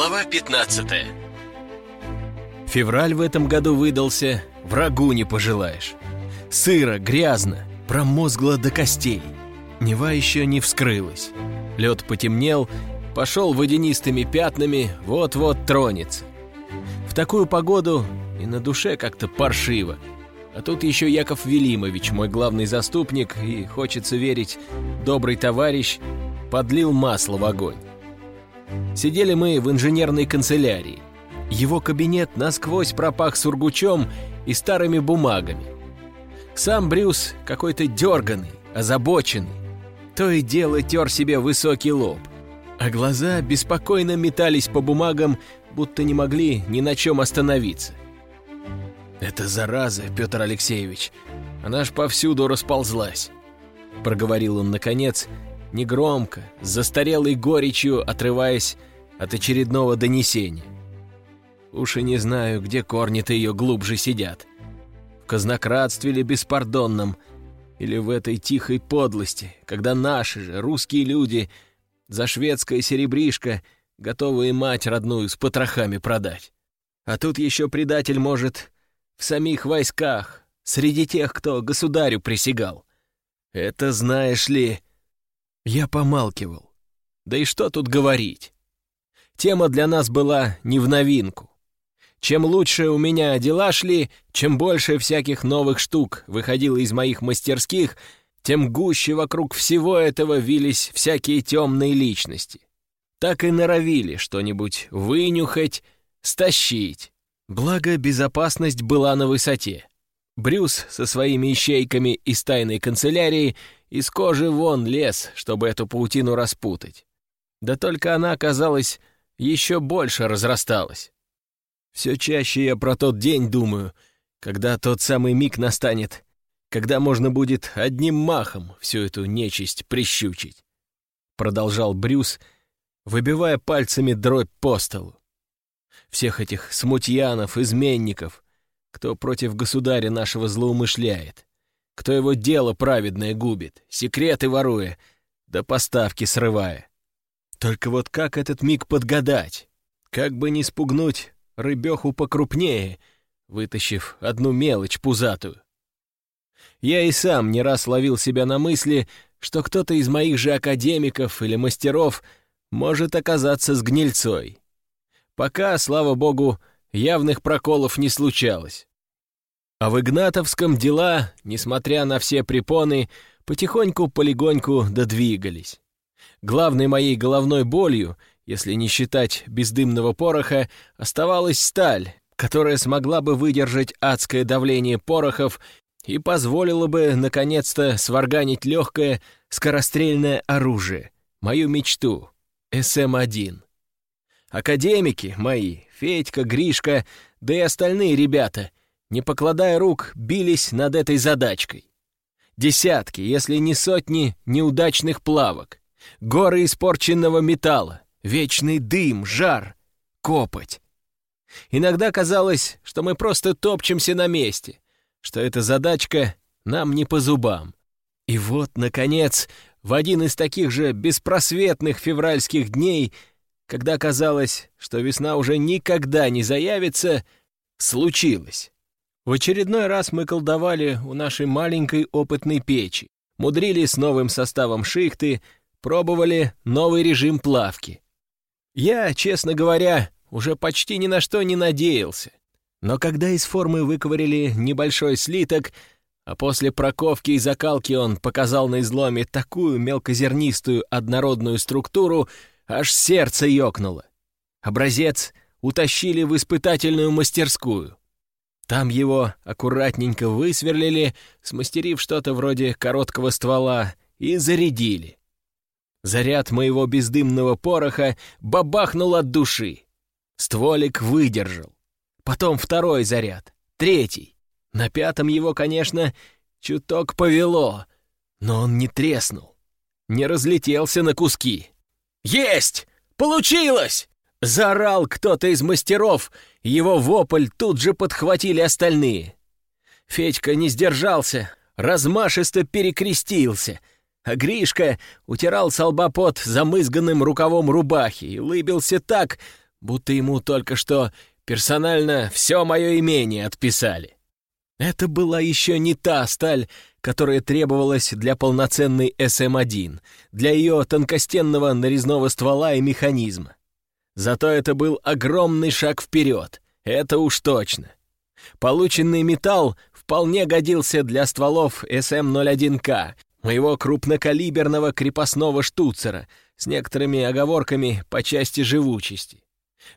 Глава 15 Февраль в этом году выдался, врагу не пожелаешь. Сыро, грязно, промозгло до костей. Нева еще не вскрылась. Лед потемнел, пошел водянистыми пятнами, вот-вот тронется. В такую погоду и на душе как-то паршиво. А тут еще Яков Велимович, мой главный заступник, и, хочется верить, добрый товарищ, подлил масло в огонь. Сидели мы в инженерной канцелярии. Его кабинет насквозь пропах сургучом и старыми бумагами. Сам Брюс какой-то дерганый, озабоченный. То и дело тер себе высокий лоб. А глаза беспокойно метались по бумагам, будто не могли ни на чем остановиться. «Это зараза, Петр Алексеевич. Она ж повсюду расползлась», — проговорил он наконец, негромко, с застарелой горечью, отрываясь от очередного донесения. Уж и не знаю, где корни-то ее глубже сидят. В казнократстве ли беспардонном, или в этой тихой подлости, когда наши же, русские люди, за шведское серебришко готовы и мать родную с потрохами продать. А тут еще предатель может в самих войсках, среди тех, кто государю присягал. Это знаешь ли... Я помалкивал. Да и что тут говорить? Тема для нас была не в новинку. Чем лучше у меня дела шли, чем больше всяких новых штук выходило из моих мастерских, тем гуще вокруг всего этого вились всякие темные личности. Так и норовили что-нибудь вынюхать, стащить. Благо, безопасность была на высоте. Брюс со своими ищейками из тайной канцелярии из кожи вон лез, чтобы эту паутину распутать. Да только она, казалось, еще больше разрасталась. Все чаще я про тот день думаю, когда тот самый миг настанет, когда можно будет одним махом всю эту нечисть прищучить. Продолжал Брюс, выбивая пальцами дробь по столу всех этих смутьянов, изменников, кто против государя нашего злоумышляет, кто его дело праведное губит, секреты воруя, да поставки срывая. Только вот как этот миг подгадать? Как бы не спугнуть рыбеху покрупнее, вытащив одну мелочь пузатую? Я и сам не раз ловил себя на мысли, что кто-то из моих же академиков или мастеров может оказаться с гнильцой. Пока, слава богу, явных проколов не случалось. А в Игнатовском дела, несмотря на все препоны, потихоньку-полегоньку додвигались. Главной моей головной болью, если не считать бездымного пороха, оставалась сталь, которая смогла бы выдержать адское давление порохов и позволила бы, наконец-то, сварганить легкое скорострельное оружие, мою мечту, СМ-1. Академики мои, Федька, Гришка, да и остальные ребята, не покладая рук, бились над этой задачкой. Десятки, если не сотни, неудачных плавок, горы испорченного металла, вечный дым, жар, копоть. Иногда казалось, что мы просто топчемся на месте, что эта задачка нам не по зубам. И вот, наконец, в один из таких же беспросветных февральских дней — когда казалось, что весна уже никогда не заявится, случилось. В очередной раз мы колдовали у нашей маленькой опытной печи, мудрили с новым составом шихты, пробовали новый режим плавки. Я, честно говоря, уже почти ни на что не надеялся. Но когда из формы выковырили небольшой слиток, а после проковки и закалки он показал на изломе такую мелкозернистую однородную структуру, Аж сердце ёкнуло. Образец утащили в испытательную мастерскую. Там его аккуратненько высверлили, смастерив что-то вроде короткого ствола, и зарядили. Заряд моего бездымного пороха бабахнул от души. Стволик выдержал. Потом второй заряд, третий. На пятом его, конечно, чуток повело, но он не треснул, не разлетелся на куски. «Есть! Получилось!» — заорал кто-то из мастеров. Его вопль тут же подхватили остальные. Федька не сдержался, размашисто перекрестился, а Гришка утирал с лба замызганным рукавом рубахи и лыбился так, будто ему только что персонально все мое имение отписали. Это была еще не та сталь, которая требовалась для полноценной СМ-1, для ее тонкостенного нарезного ствола и механизма. Зато это был огромный шаг вперед, это уж точно. Полученный металл вполне годился для стволов СМ-01К, моего крупнокалиберного крепостного штуцера, с некоторыми оговорками по части живучести.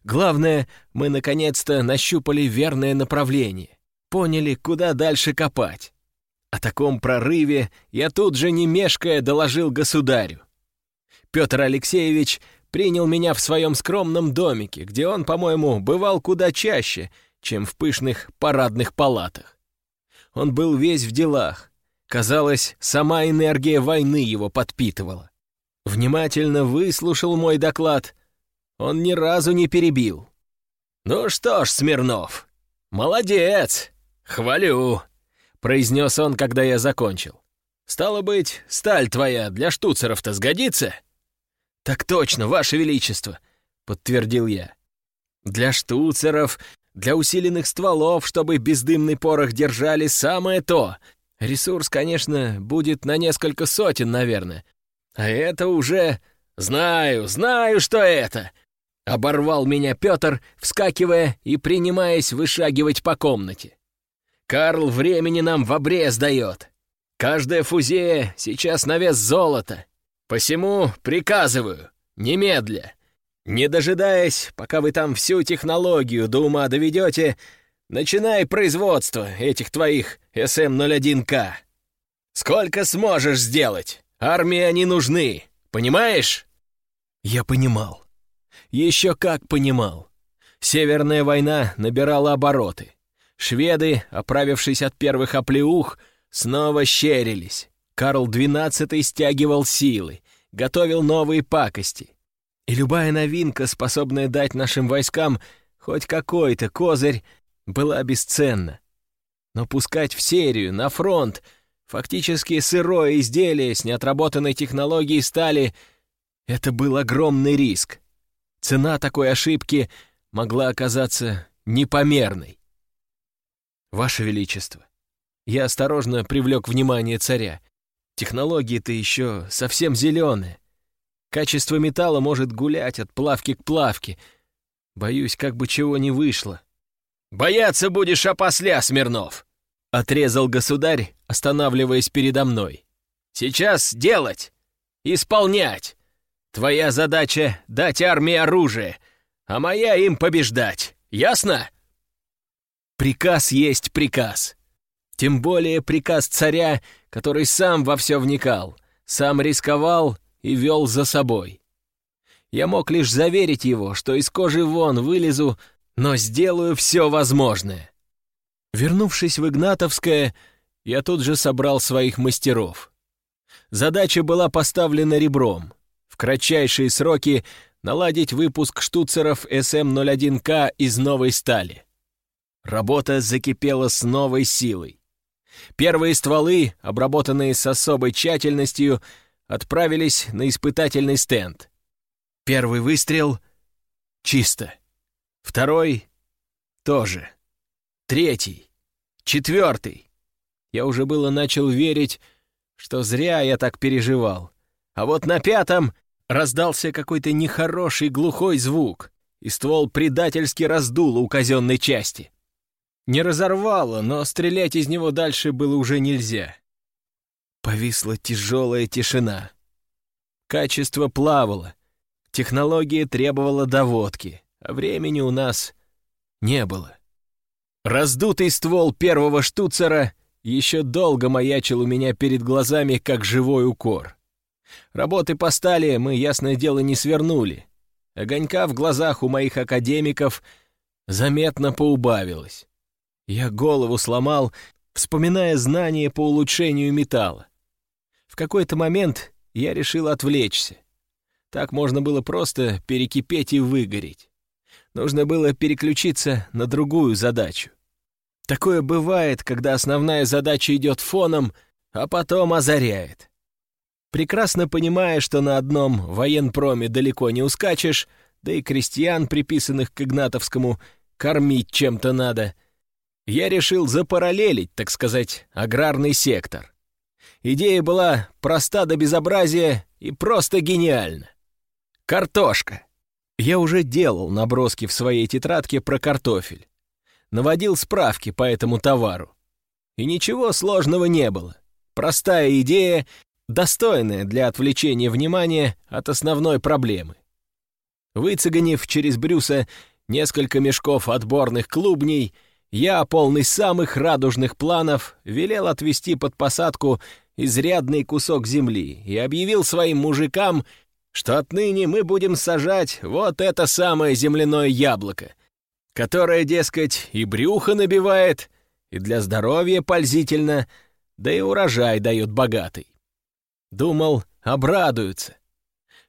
Главное, мы наконец-то нащупали верное направление, поняли, куда дальше копать. О таком прорыве я тут же, не мешкая, доложил государю. Петр Алексеевич принял меня в своем скромном домике, где он, по-моему, бывал куда чаще, чем в пышных парадных палатах. Он был весь в делах. Казалось, сама энергия войны его подпитывала. Внимательно выслушал мой доклад. Он ни разу не перебил. «Ну что ж, Смирнов, молодец, хвалю!» Произнес он, когда я закончил. «Стало быть, сталь твоя для штуцеров-то сгодится?» «Так точно, Ваше Величество», — подтвердил я. «Для штуцеров, для усиленных стволов, чтобы бездымный порох держали, самое то. Ресурс, конечно, будет на несколько сотен, наверное. А это уже... Знаю, знаю, что это!» Оборвал меня Петр, вскакивая и принимаясь вышагивать по комнате. Карл времени нам в обрез дает. Каждая фузея сейчас на вес золота. Посему приказываю, немедля, не дожидаясь, пока вы там всю технологию до ума доведете, начинай производство этих твоих СМ-01К. Сколько сможешь сделать? Армии они нужны, понимаешь? Я понимал. Еще как понимал. Северная война набирала обороты. Шведы, оправившись от первых оплеух, снова щерились. Карл XII стягивал силы, готовил новые пакости. И любая новинка, способная дать нашим войскам хоть какой-то козырь, была бесценна. Но пускать в серию, на фронт, фактически сырое изделие с неотработанной технологией стали — это был огромный риск. Цена такой ошибки могла оказаться непомерной. «Ваше Величество!» Я осторожно привлек внимание царя. Технологии-то еще совсем зеленые. Качество металла может гулять от плавки к плавке. Боюсь, как бы чего не вышло. «Бояться будешь опосля, Смирнов!» — отрезал государь, останавливаясь передо мной. «Сейчас делать! Исполнять! Твоя задача — дать армии оружие, а моя им побеждать. Ясно?» Приказ есть приказ. Тем более приказ царя, который сам во все вникал, сам рисковал и вел за собой. Я мог лишь заверить его, что из кожи вон вылезу, но сделаю все возможное. Вернувшись в Игнатовское, я тут же собрал своих мастеров. Задача была поставлена ребром. В кратчайшие сроки наладить выпуск штуцеров СМ-01К из новой стали. Работа закипела с новой силой. Первые стволы, обработанные с особой тщательностью, отправились на испытательный стенд. Первый выстрел — чисто. Второй — тоже. Третий. Четвертый. Я уже было начал верить, что зря я так переживал. А вот на пятом раздался какой-то нехороший глухой звук, и ствол предательски раздуло у казенной части. Не разорвало, но стрелять из него дальше было уже нельзя. Повисла тяжелая тишина. Качество плавало, технология требовала доводки, а времени у нас не было. Раздутый ствол первого штуцера еще долго маячил у меня перед глазами, как живой укор. Работы по стали мы, ясное дело, не свернули. Огонька в глазах у моих академиков заметно поубавилось. Я голову сломал, вспоминая знания по улучшению металла. В какой-то момент я решил отвлечься. Так можно было просто перекипеть и выгореть. Нужно было переключиться на другую задачу. Такое бывает, когда основная задача идет фоном, а потом озаряет. Прекрасно понимая, что на одном военпроме далеко не ускачешь, да и крестьян, приписанных к Игнатовскому, кормить чем-то надо. Я решил запараллелить, так сказать, аграрный сектор. Идея была проста до безобразия и просто гениальна. Картошка. Я уже делал наброски в своей тетрадке про картофель. Наводил справки по этому товару. И ничего сложного не было. Простая идея, достойная для отвлечения внимания от основной проблемы. Выцеганив через Брюса несколько мешков отборных клубней, я, полный самых радужных планов, велел отвести под посадку изрядный кусок земли и объявил своим мужикам, что отныне мы будем сажать вот это самое земляное яблоко, которое, дескать, и брюхо набивает, и для здоровья пользительно, да и урожай дает богатый. Думал, обрадуются.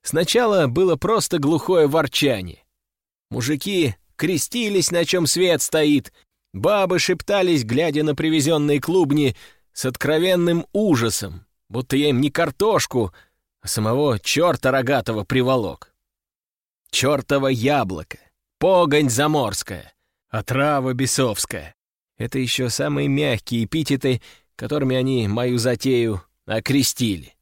Сначала было просто глухое ворчание. Мужики крестились, на чем свет стоит, бабы шептались, глядя на привезенные клубни, с откровенным ужасом, будто я им не картошку, а самого черта рогатого приволок. Чертово яблоко, погонь заморская, отрава бесовская. Это еще самые мягкие эпитеты, которыми они мою затею окрестили.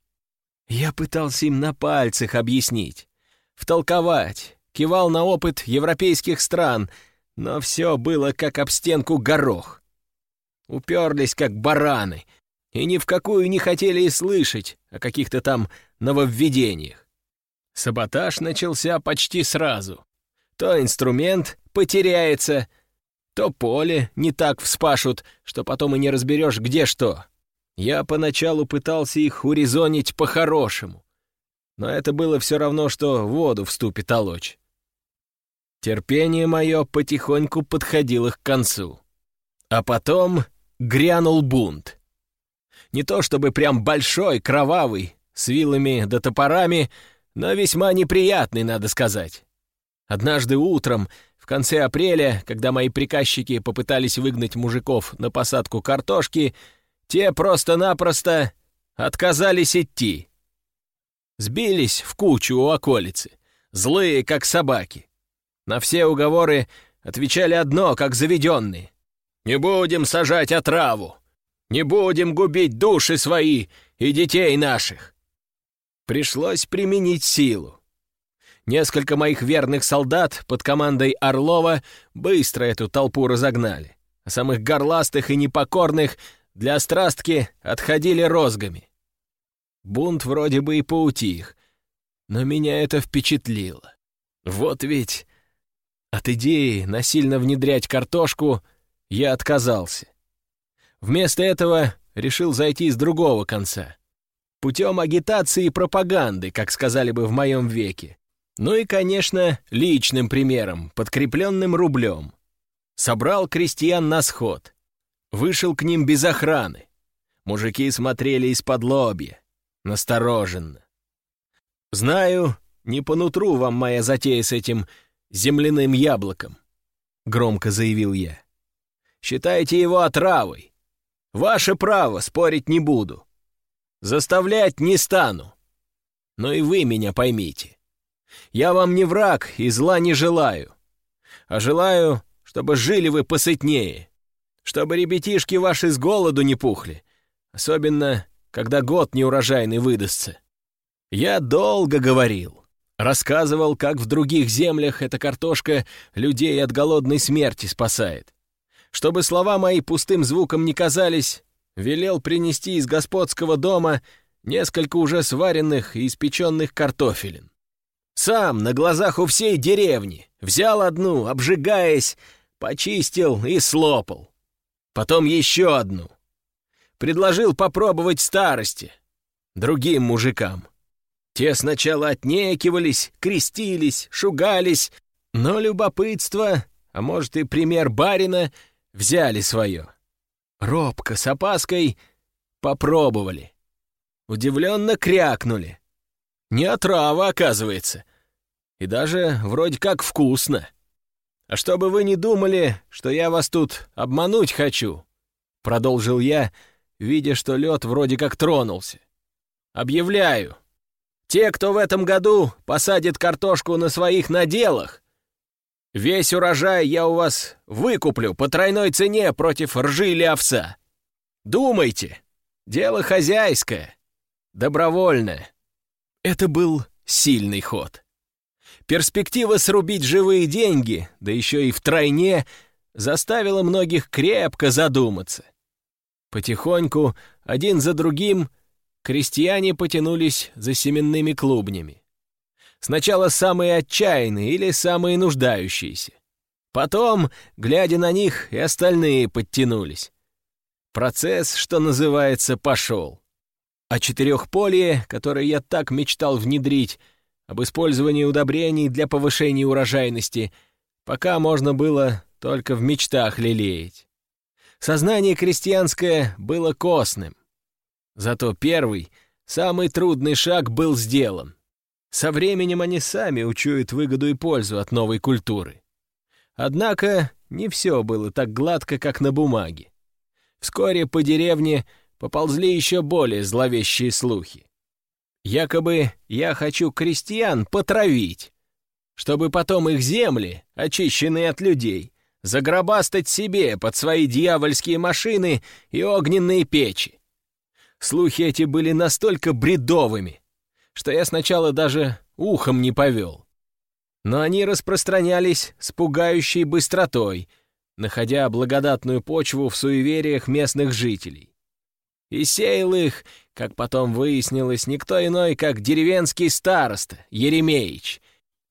Я пытался им на пальцах объяснить, втолковать, кивал на опыт европейских стран, но все было как об стенку горох. Уперлись, как бараны, и ни в какую не хотели и слышать о каких-то там нововведениях. Саботаж начался почти сразу. То инструмент потеряется, то поле не так вспашут, что потом и не разберешь, где что. Я поначалу пытался их урезонить по-хорошему, но это было все равно, что воду в ступе толочь. Терпение мое потихоньку подходило к концу. А потом грянул бунт. Не то чтобы прям большой, кровавый, с вилами да топорами, но весьма неприятный, надо сказать. Однажды утром, в конце апреля, когда мои приказчики попытались выгнать мужиков на посадку картошки, те просто-напросто отказались идти. Сбились в кучу у околицы, злые, как собаки. На все уговоры отвечали одно, как заведенные. «Не будем сажать отраву! Не будем губить души свои и детей наших!» Пришлось применить силу. Несколько моих верных солдат под командой Орлова быстро эту толпу разогнали, а самых горластых и непокорных для страстки отходили розгами. Бунт вроде бы и поутих, но меня это впечатлило. Вот ведь от идеи насильно внедрять картошку я отказался. Вместо этого решил зайти с другого конца. Путем агитации и пропаганды, как сказали бы в моем веке. Ну и, конечно, личным примером, подкрепленным рублем. Собрал крестьян на сход. Вышел к ним без охраны. Мужики смотрели из-под лобья, настороженно. «Знаю, не по нутру вам моя затея с этим земляным яблоком», — громко заявил я. «Считайте его отравой. Ваше право, спорить не буду. Заставлять не стану. Но и вы меня поймите. Я вам не враг и зла не желаю, а желаю, чтобы жили вы посытнее, чтобы ребятишки ваши с голоду не пухли, особенно, когда год неурожайный выдастся. Я долго говорил, рассказывал, как в других землях эта картошка людей от голодной смерти спасает. Чтобы слова мои пустым звуком не казались, велел принести из господского дома несколько уже сваренных и испеченных картофелин. Сам на глазах у всей деревни взял одну, обжигаясь, почистил и слопал потом еще одну. Предложил попробовать старости, другим мужикам. Те сначала отнекивались, крестились, шугались, но любопытство, а может и пример барина, взяли свое. Робко, с опаской попробовали. Удивленно крякнули. Не отрава, оказывается. И даже вроде как вкусно. А чтобы вы не думали, что я вас тут обмануть хочу, продолжил я, видя, что лед вроде как тронулся. Объявляю, Те, кто в этом году посадит картошку на своих наделах, весь урожай я у вас выкуплю по тройной цене против ржи или овса. Думайте, дело хозяйское, добровольное. Это был сильный ход. Перспектива срубить живые деньги, да еще и втройне, заставила многих крепко задуматься. Потихоньку, один за другим, крестьяне потянулись за семенными клубнями. Сначала самые отчаянные или самые нуждающиеся. Потом, глядя на них, и остальные подтянулись. Процесс, что называется, пошел. А четырехполие, которое я так мечтал внедрить, об использовании удобрений для повышения урожайности, пока можно было только в мечтах лелеять. Сознание крестьянское было костным. Зато первый, самый трудный шаг был сделан. Со временем они сами учуют выгоду и пользу от новой культуры. Однако не все было так гладко, как на бумаге. Вскоре по деревне поползли еще более зловещие слухи. Якобы я хочу крестьян потравить, чтобы потом их земли, очищенные от людей, загробастать себе под свои дьявольские машины и огненные печи. Слухи эти были настолько бредовыми, что я сначала даже ухом не повел. Но они распространялись с пугающей быстротой, находя благодатную почву в суевериях местных жителей. И сеял их, как потом выяснилось, никто иной, как деревенский староста, Еремеич,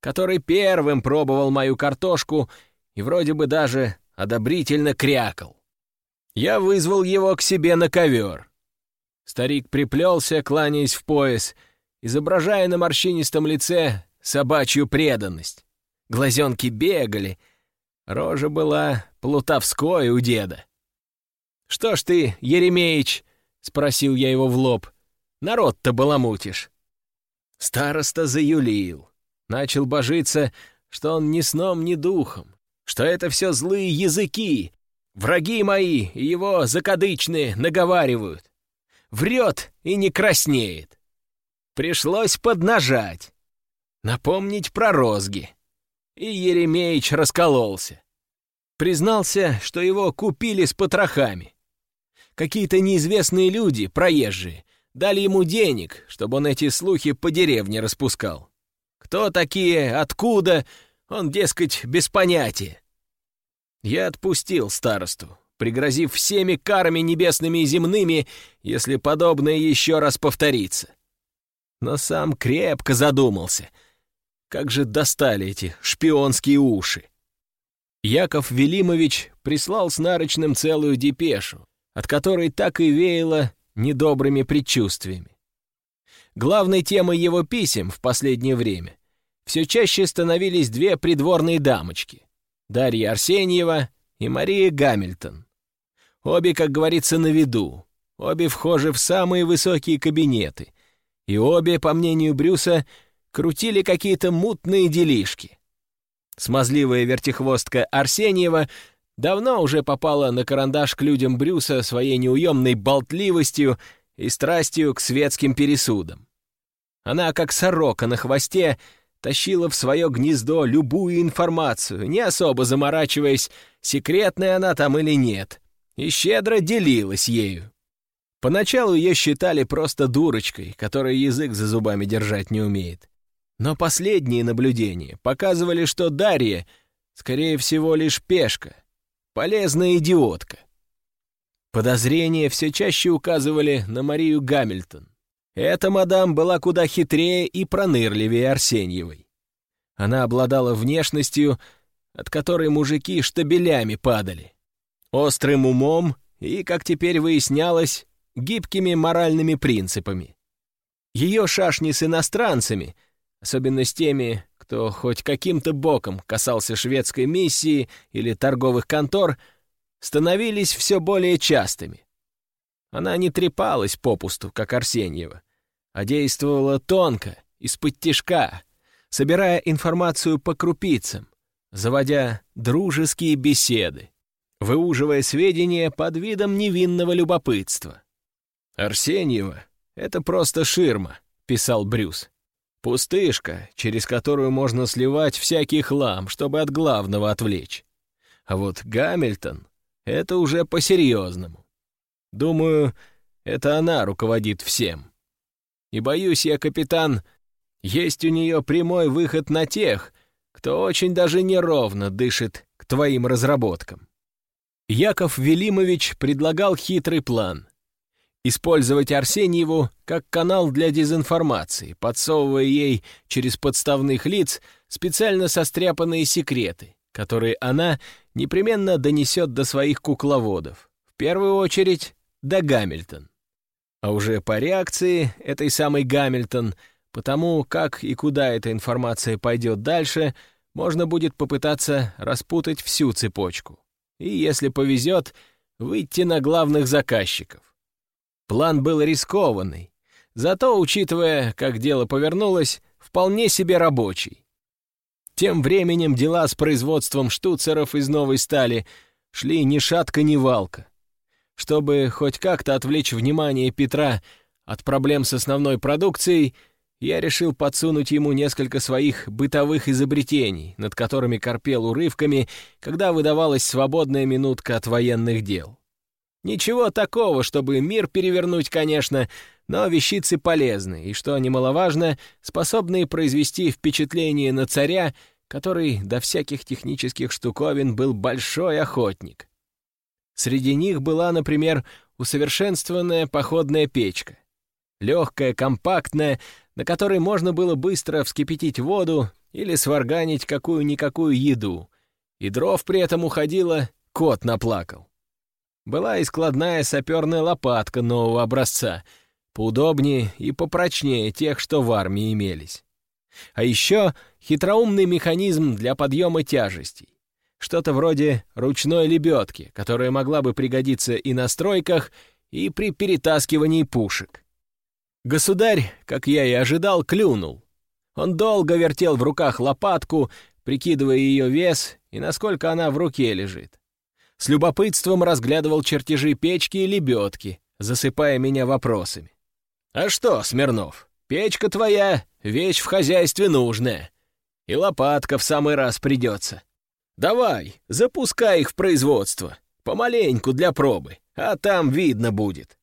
который первым пробовал мою картошку и вроде бы даже одобрительно крякал. Я вызвал его к себе на ковер. Старик приплелся, кланяясь в пояс, изображая на морщинистом лице собачью преданность. Глазенки бегали, рожа была плутовской у деда. «Что ж ты, Еремеич?» — спросил я его в лоб. «Народ-то баламутишь». Староста заюлил. Начал божиться, что он ни сном, ни духом, что это все злые языки, враги мои его закадычные наговаривают врет и не краснеет. Пришлось поднажать, напомнить про розги. И Еремеич раскололся. Признался, что его купили с потрохами. Какие-то неизвестные люди, проезжие, дали ему денег, чтобы он эти слухи по деревне распускал. Кто такие, откуда, он, дескать, без понятия. Я отпустил старосту, пригрозив всеми карами небесными и земными, если подобное еще раз повторится. Но сам крепко задумался. Как же достали эти шпионские уши? Яков Велимович прислал с нарочным целую депешу, от которой так и веяло недобрыми предчувствиями. Главной темой его писем в последнее время все чаще становились две придворные дамочки — Дарья Арсеньева и Мария Гамильтон. Обе, как говорится, на виду. Обе вхожи в самые высокие кабинеты. И обе, по мнению Брюса, крутили какие-то мутные делишки. Смазливая вертихвостка Арсеньева давно уже попала на карандаш к людям Брюса своей неуемной болтливостью и страстью к светским пересудам. Она, как сорока на хвосте, тащила в свое гнездо любую информацию, не особо заморачиваясь, секретная она там или нет и щедро делилась ею. Поначалу ее считали просто дурочкой, которая язык за зубами держать не умеет. Но последние наблюдения показывали, что Дарья, скорее всего, лишь пешка, полезная идиотка. Подозрения все чаще указывали на Марию Гамильтон. Эта мадам была куда хитрее и пронырливее Арсеньевой. Она обладала внешностью, от которой мужики штабелями падали острым умом и, как теперь выяснялось, гибкими моральными принципами. Ее шашни с иностранцами, особенно с теми, кто хоть каким-то боком касался шведской миссии или торговых контор, становились все более частыми. Она не трепалась попусту, как Арсеньева, а действовала тонко, из-под тишка, собирая информацию по крупицам, заводя дружеские беседы выуживая сведения под видом невинного любопытства. «Арсеньева — это просто ширма», — писал Брюс. Пустышка, через которую можно сливать всякий хлам, чтобы от главного отвлечь. А вот Гамильтон — это уже по-серьезному. Думаю, это она руководит всем. И боюсь я, капитан, есть у нее прямой выход на тех, кто очень даже неровно дышит к твоим разработкам. Яков Велимович предлагал хитрый план. Использовать Арсеньеву как канал для дезинформации, подсовывая ей через подставных лиц специально состряпанные секреты, которые она непременно донесет до своих кукловодов. В первую очередь, до Гамильтон. А уже по реакции этой самой Гамильтон, потому как и куда эта информация пойдет дальше, можно будет попытаться распутать всю цепочку. И, если повезет, выйти на главных заказчиков. План был рискованный, зато, учитывая, как дело повернулось, вполне себе рабочий. Тем временем дела с производством штуцеров из новой стали шли ни шатка, ни валка. Чтобы хоть как-то отвлечь внимание Петра от проблем с основной продукцией, я решил подсунуть ему несколько своих бытовых изобретений, над которыми корпел урывками, когда выдавалась свободная минутка от военных дел. Ничего такого, чтобы мир перевернуть, конечно, но вещицы полезны и, что немаловажно, способные произвести впечатление на царя, который до всяких технических штуковин был большой охотник. Среди них была, например, усовершенствованная походная печка. Легкая, компактная, на которой можно было быстро вскипятить воду или сварганить какую-никакую еду, и дров при этом уходило, кот наплакал. Была и складная саперная лопатка нового образца, поудобнее и попрочнее тех, что в армии имелись. А еще хитроумный механизм для подъема тяжестей. Что-то вроде ручной лебедки, которая могла бы пригодиться и на стройках, и при перетаскивании пушек. Государь, как я и ожидал, клюнул. Он долго вертел в руках лопатку, прикидывая ее вес и насколько она в руке лежит. С любопытством разглядывал чертежи печки и лебедки, засыпая меня вопросами. «А что, Смирнов, печка твоя — вещь в хозяйстве нужная. И лопатка в самый раз придется. Давай, запускай их в производство, помаленьку для пробы, а там видно будет».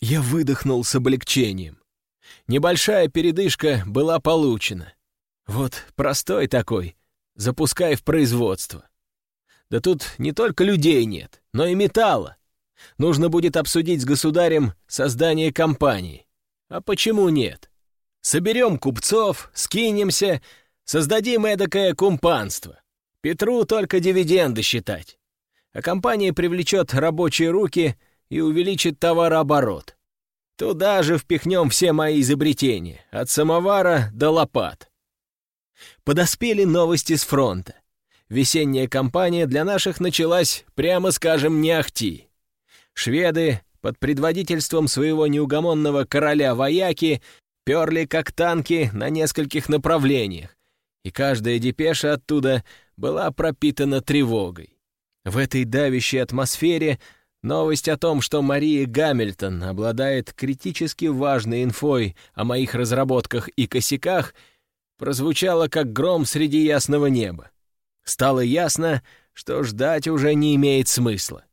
Я выдохнул с облегчением. Небольшая передышка была получена. Вот простой такой, запускай в производство. Да тут не только людей нет, но и металла. Нужно будет обсудить с государем создание компании. А почему нет? Соберем купцов, скинемся, создадим эдакое кумпанство. Петру только дивиденды считать. А компания привлечет рабочие руки и увеличит товарооборот. Туда же впихнем все мои изобретения, от самовара до лопат. Подоспели новости с фронта весенняя кампания для наших началась, прямо скажем, не ахти. Шведы под предводительством своего неугомонного короля вояки перли как танки на нескольких направлениях, и каждая депеша оттуда была пропитана тревогой. В этой давящей атмосфере новость о том, что Мария Гамильтон обладает критически важной инфой о моих разработках и косяках, прозвучала как гром среди ясного неба. Стало ясно, что ждать уже не имеет смысла.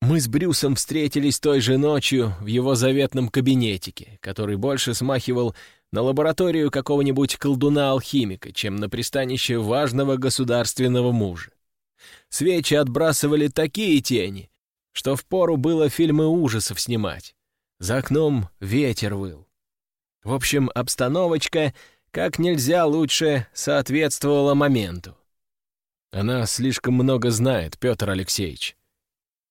Мы с Брюсом встретились той же ночью в его заветном кабинетике, который больше смахивал на лабораторию какого-нибудь колдуна-алхимика, чем на пристанище важного государственного мужа. Свечи отбрасывали такие тени, что впору было фильмы ужасов снимать. За окном ветер выл. В общем, обстановочка как нельзя лучше соответствовала моменту. Она слишком много знает, Петр Алексеевич.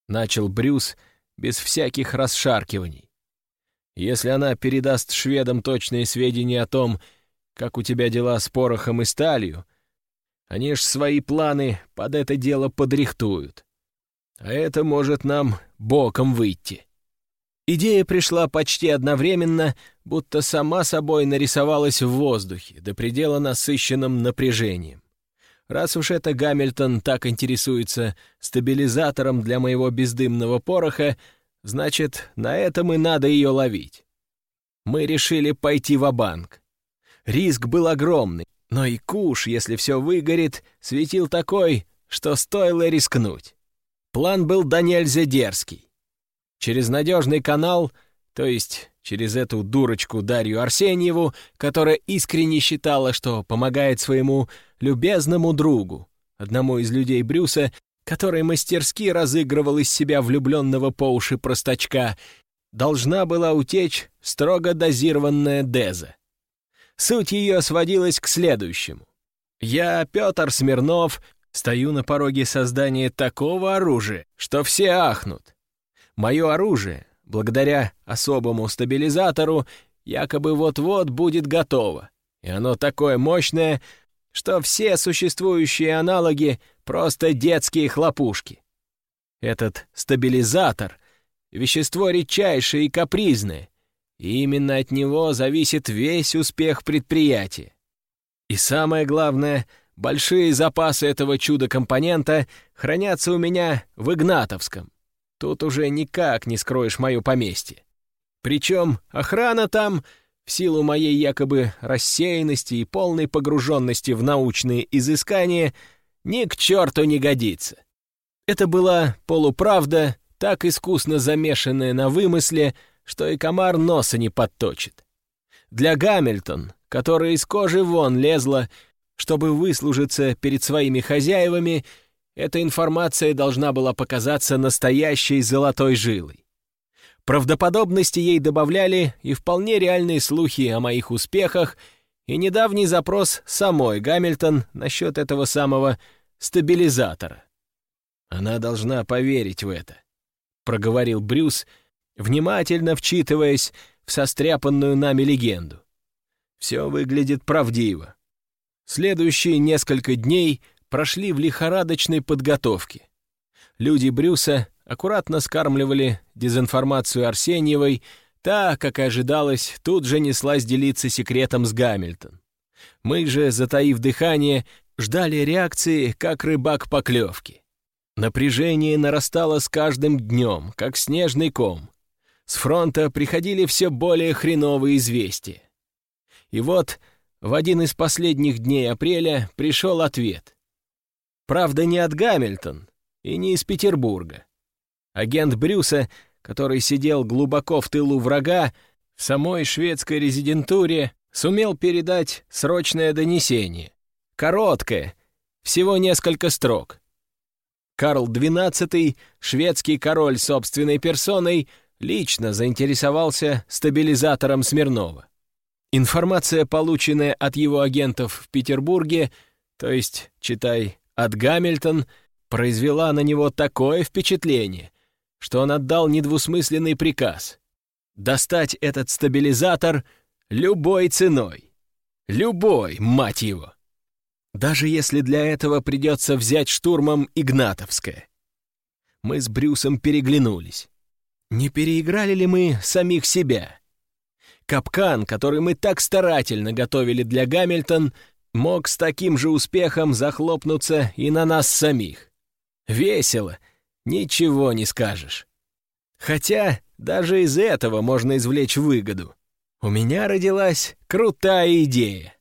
Начал Брюс без всяких расшаркиваний. Если она передаст шведам точные сведения о том, как у тебя дела с порохом и сталью, они ж свои планы под это дело подрихтуют. А это может нам боком выйти. Идея пришла почти одновременно, будто сама собой нарисовалась в воздухе, до предела насыщенным напряжением. Раз уж это Гамильтон так интересуется стабилизатором для моего бездымного пороха, значит, на этом и надо ее ловить. Мы решили пойти в банк Риск был огромный, но и куш, если все выгорит, светил такой, что стоило рискнуть. План был до нельзя дерзкий. Через надежный канал, то есть через эту дурочку Дарью Арсеньеву, которая искренне считала, что помогает своему любезному другу, одному из людей Брюса, который мастерски разыгрывал из себя влюбленного по уши простачка, должна была утечь строго дозированная деза. Суть ее сводилась к следующему. Я, Петр Смирнов, стою на пороге создания такого оружия, что все ахнут. Мое оружие, благодаря особому стабилизатору, якобы вот-вот будет готово. И оно такое мощное, что все существующие аналоги — просто детские хлопушки. Этот стабилизатор — вещество редчайшее и капризное, и именно от него зависит весь успех предприятия. И самое главное, большие запасы этого чудо-компонента хранятся у меня в Игнатовском. Тут уже никак не скроешь мое поместье. Причем охрана там, в силу моей якобы рассеянности и полной погруженности в научные изыскания, ни к черту не годится. Это была полуправда, так искусно замешанная на вымысле, что и комар носа не подточит. Для Гамильтон, которая из кожи вон лезла, чтобы выслужиться перед своими хозяевами, эта информация должна была показаться настоящей золотой жилой. Правдоподобности ей добавляли и вполне реальные слухи о моих успехах, и недавний запрос самой Гамильтон насчет этого самого стабилизатора. «Она должна поверить в это», — проговорил Брюс, внимательно вчитываясь в состряпанную нами легенду. Все выглядит правдиво. Следующие несколько дней прошли в лихорадочной подготовке. Люди Брюса аккуратно скармливали дезинформацию Арсеньевой, та, как и ожидалось, тут же неслась делиться секретом с Гамильтон. Мы же, затаив дыхание, ждали реакции, как рыбак поклевки. Напряжение нарастало с каждым днем, как снежный ком. С фронта приходили все более хреновые известия. И вот в один из последних дней апреля пришел ответ. Правда, не от Гамильтон и не из Петербурга. Агент Брюса, который сидел глубоко в тылу врага, в самой шведской резидентуре сумел передать срочное донесение. Короткое, всего несколько строк. Карл XII, шведский король собственной персоной, лично заинтересовался стабилизатором Смирнова. Информация, полученная от его агентов в Петербурге, то есть, читай, от Гамильтон, произвела на него такое впечатление, что он отдал недвусмысленный приказ — достать этот стабилизатор любой ценой. Любой, мать его! Даже если для этого придется взять штурмом Игнатовское. Мы с Брюсом переглянулись. Не переиграли ли мы самих себя? Капкан, который мы так старательно готовили для Гамильтон, мог с таким же успехом захлопнуться и на нас самих. Весело, ничего не скажешь. Хотя даже из этого можно извлечь выгоду. У меня родилась крутая идея.